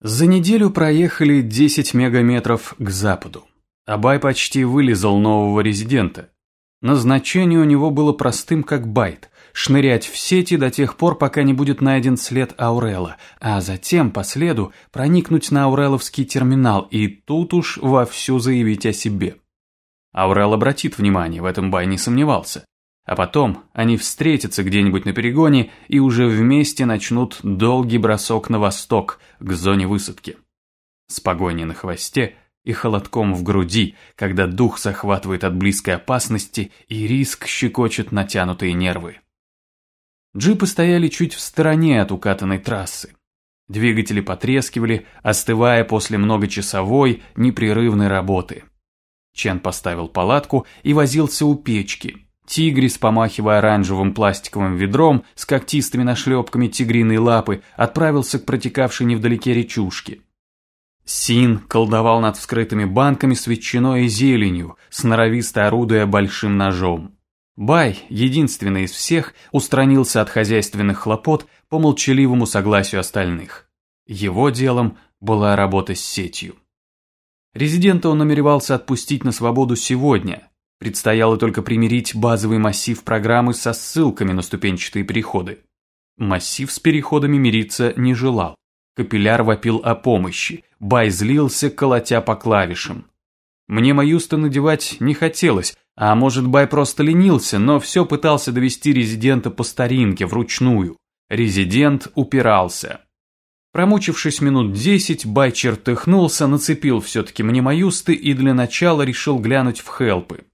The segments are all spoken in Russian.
За неделю проехали 10 мегаметров к западу. Абай почти вылезал нового резидента. Назначение у него было простым как байт – шнырять в сети до тех пор, пока не будет найден след Аурела, а затем по следу проникнуть на Ауреловский терминал и тут уж вовсю заявить о себе. Аурел обратит внимание, в этом Бай не сомневался. А потом они встретятся где-нибудь на перегоне и уже вместе начнут долгий бросок на восток, к зоне высадки. С погоней на хвосте и холодком в груди, когда дух захватывает от близкой опасности и риск щекочет натянутые нервы. Джипы стояли чуть в стороне от укатанной трассы. Двигатели потрескивали, остывая после многочасовой непрерывной работы. Чен поставил палатку и возился у печки, Тигрис, помахивая оранжевым пластиковым ведром с когтистыми нашлепками тигриной лапы, отправился к протекавшей невдалеке речушке. Син колдовал над вскрытыми банками с ветчиной и зеленью, сноровисто орудуя большим ножом. Бай, единственный из всех, устранился от хозяйственных хлопот по молчаливому согласию остальных. Его делом была работа с сетью. Резидента он намеревался отпустить на свободу сегодня, Предстояло только примирить базовый массив программы со ссылками на ступенчатые переходы. Массив с переходами мириться не желал. Капилляр вопил о помощи, Бай злился, колотя по клавишам. Мне Маюста надевать не хотелось, а может Бай просто ленился, но все пытался довести резидента по старинке, вручную. Резидент упирался. Промучившись минут десять, Бай чертыхнулся, нацепил все-таки мне Маюсты и для начала решил глянуть в хелпы.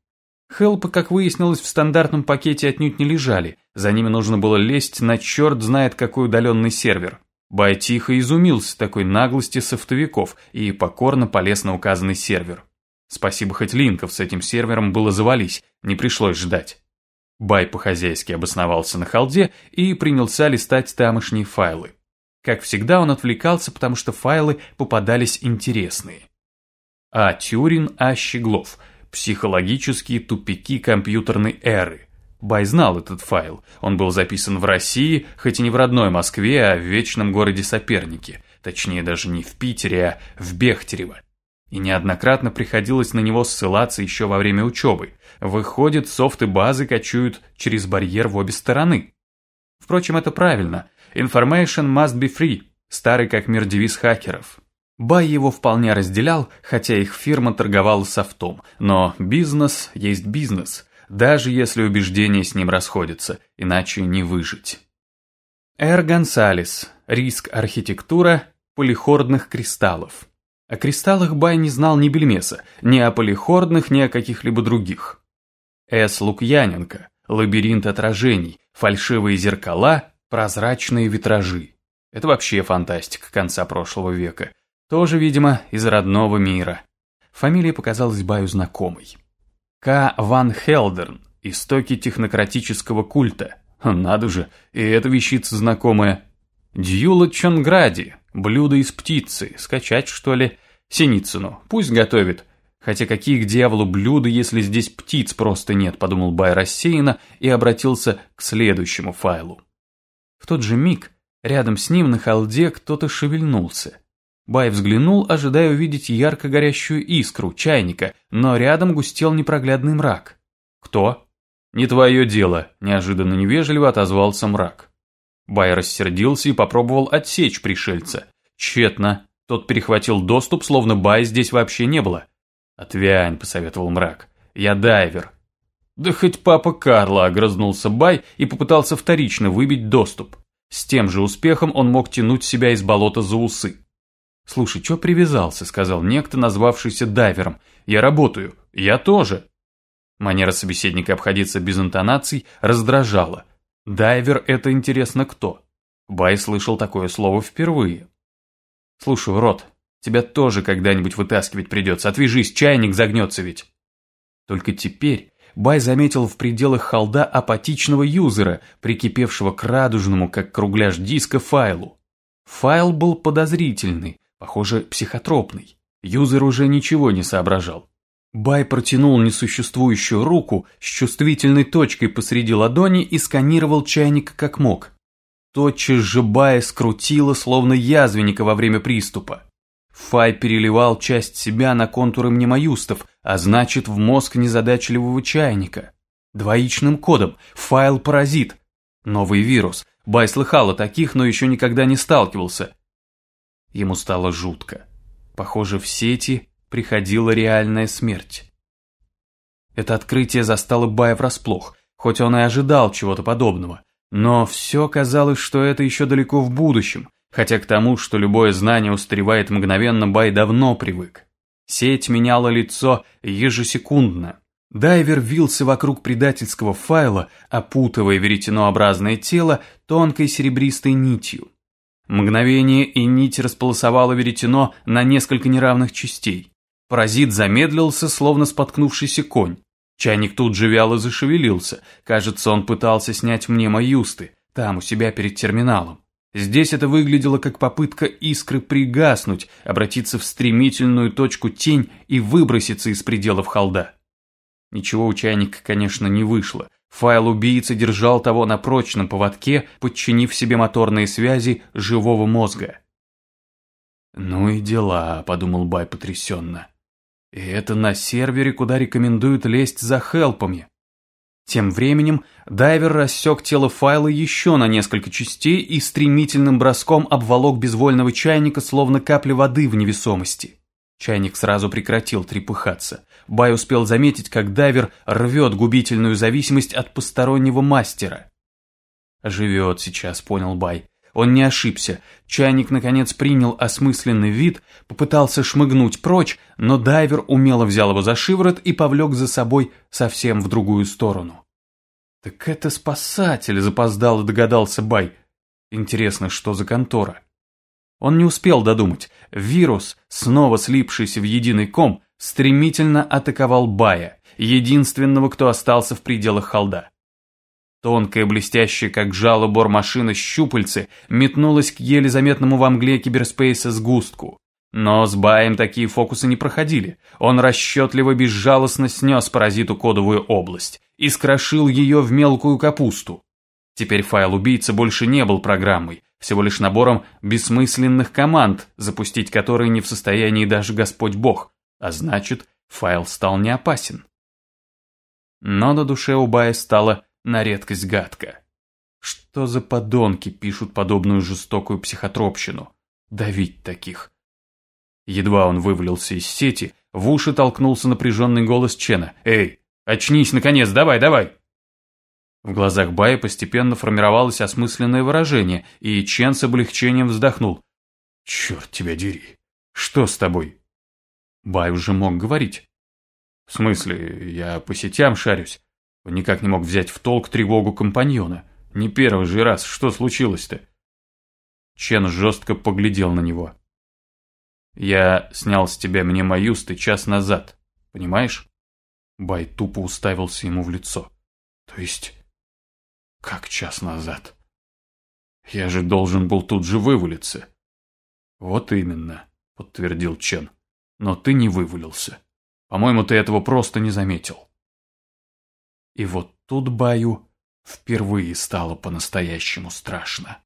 Хелпы, как выяснилось, в стандартном пакете отнюдь не лежали, за ними нужно было лезть на черт знает какой удаленный сервер. Бай тихо изумился такой наглости софтовиков и покорно полез на указанный сервер. Спасибо хоть линков с этим сервером было завались, не пришлось ждать. Бай по-хозяйски обосновался на халде и принялся листать тамошние файлы. Как всегда он отвлекался, потому что файлы попадались интересные. А. Тюрин, А. Щеглов – Психологические тупики компьютерной эры. Бай знал этот файл. Он был записан в России, хоть и не в родной Москве, а в вечном городе сопернике. Точнее, даже не в Питере, а в Бехтерево. И неоднократно приходилось на него ссылаться еще во время учебы. Выходит, софты базы кочуют через барьер в обе стороны. Впрочем, это правильно. Information must be free. Старый как мир девиз хакеров. Бай его вполне разделял, хотя их фирма торговала софтом, но бизнес есть бизнес, даже если убеждения с ним расходятся, иначе не выжить. Эр Гонсалес. Риск архитектура полихордных кристаллов. О кристаллах Бай не знал ни бельмеса, ни о полихордных, ни о каких-либо других. С. Лукьяненко. Лабиринт отражений, фальшивые зеркала, прозрачные витражи. Это вообще фантастика конца прошлого века. Тоже, видимо, из родного мира. Фамилия показалась Баю знакомой. К. Ван Хелдерн. Истоки технократического культа. Надо же, и эта вещица знакомая. Дьюла Чонгради. Блюдо из птицы. Скачать, что ли? Синицыну. Пусть готовит. Хотя какие к дьяволу блюда, если здесь птиц просто нет, подумал Бай рассеянно и обратился к следующему файлу. В тот же миг рядом с ним на холде кто-то шевельнулся. Бай взглянул, ожидая увидеть ярко горящую искру чайника, но рядом густел непроглядный мрак. «Кто?» «Не твое дело», – неожиданно невежливо отозвался мрак. Бай рассердился и попробовал отсечь пришельца. Тщетно. Тот перехватил доступ, словно Бай здесь вообще не было. «Отвянь», – посоветовал мрак. «Я дайвер». «Да хоть папа Карла», – огрызнулся Бай и попытался вторично выбить доступ. С тем же успехом он мог тянуть себя из болота за усы. «Слушай, чё привязался?» – сказал некто, назвавшийся дайвером. «Я работаю. Я тоже». Манера собеседника обходиться без интонаций раздражала. «Дайвер – это интересно кто?» Бай слышал такое слово впервые. «Слушай, Рот, тебя тоже когда-нибудь вытаскивать придется. Отвяжись, чайник загнется ведь». Только теперь Бай заметил в пределах холда апатичного юзера, прикипевшего к радужному, как кругляш диска, файлу. Файл был подозрительный, Похоже, психотропный. Юзер уже ничего не соображал. Бай протянул несуществующую руку с чувствительной точкой посреди ладони и сканировал чайник как мог. Тотчас же Бая скрутила, словно язвенника во время приступа. Фай переливал часть себя на контуры мнемоюстов, а значит в мозг незадачливого чайника. Двоичным кодом, файл-паразит. Новый вирус. Бай слыхал о таких, но еще никогда не сталкивался. Ему стало жутко. Похоже, в сети приходила реальная смерть. Это открытие застало Бая врасплох, хоть он и ожидал чего-то подобного. Но все казалось, что это еще далеко в будущем, хотя к тому, что любое знание устаревает мгновенно, Бай давно привык. Сеть меняла лицо ежесекундно. Дайвер вился вокруг предательского файла, опутывая веретенообразное тело тонкой серебристой нитью. Мгновение и нить располосовала веретено на несколько неравных частей. Паразит замедлился, словно споткнувшийся конь. Чайник тут же вяло зашевелился. Кажется, он пытался снять мнемо-юсты, там, у себя перед терминалом. Здесь это выглядело как попытка искры пригаснуть, обратиться в стремительную точку тень и выброситься из пределов холда. Ничего у чайника, конечно, не вышло. Файл убийцы держал того на прочном поводке, подчинив себе моторные связи живого мозга. «Ну и дела», — подумал Бай потрясенно. И это на сервере, куда рекомендуют лезть за хелпами. Тем временем дайвер рассек тело файла еще на несколько частей и стремительным броском обволок безвольного чайника, словно капли воды в невесомости. Чайник сразу прекратил трепыхаться. Бай успел заметить, как дайвер рвет губительную зависимость от постороннего мастера. «Живет сейчас», — понял Бай. Он не ошибся. Чайник, наконец, принял осмысленный вид, попытался шмыгнуть прочь, но дайвер умело взял его за шиворот и повлек за собой совсем в другую сторону. «Так это спасатель», — запоздало догадался Бай. «Интересно, что за контора?» Он не успел додумать. Вирус, снова слипшийся в единый ком, стремительно атаковал Бая, единственного, кто остался в пределах холда. Тонкая, блестящая, как жало бормашина щупальце, метнулась к еле заметному во мгле киберспейса сгустку. Но с Баем такие фокусы не проходили. Он расчетливо безжалостно снес паразиту кодовую область и скрошил ее в мелкую капусту. Теперь файл убийцы больше не был программой, всего лишь набором бессмысленных команд, запустить которые не в состоянии даже Господь Бог, а значит, файл стал не опасен. Но на душе у Бая стало на редкость гадко. Что за подонки пишут подобную жестокую психотропщину? Давить таких. Едва он вывалился из сети, в уши толкнулся напряженный голос Чена. «Эй, очнись, наконец, давай, давай!» В глазах Бая постепенно формировалось осмысленное выражение, и Чен с облегчением вздохнул. «Черт тебя дери! Что с тобой?» Бай уже мог говорить. «В смысле, я по сетям шарюсь. Никак не мог взять в толк тревогу компаньона. Не первый же раз, что случилось-то? Чен жестко поглядел на него. «Я снял с тебя мне маюсты час назад, понимаешь?» Бай тупо уставился ему в лицо. «То есть, как час назад? Я же должен был тут же вывалиться». «Вот именно», — подтвердил Чен. «Но ты не вывалился. По-моему, ты этого просто не заметил». И вот тут Баю впервые стало по-настоящему страшно.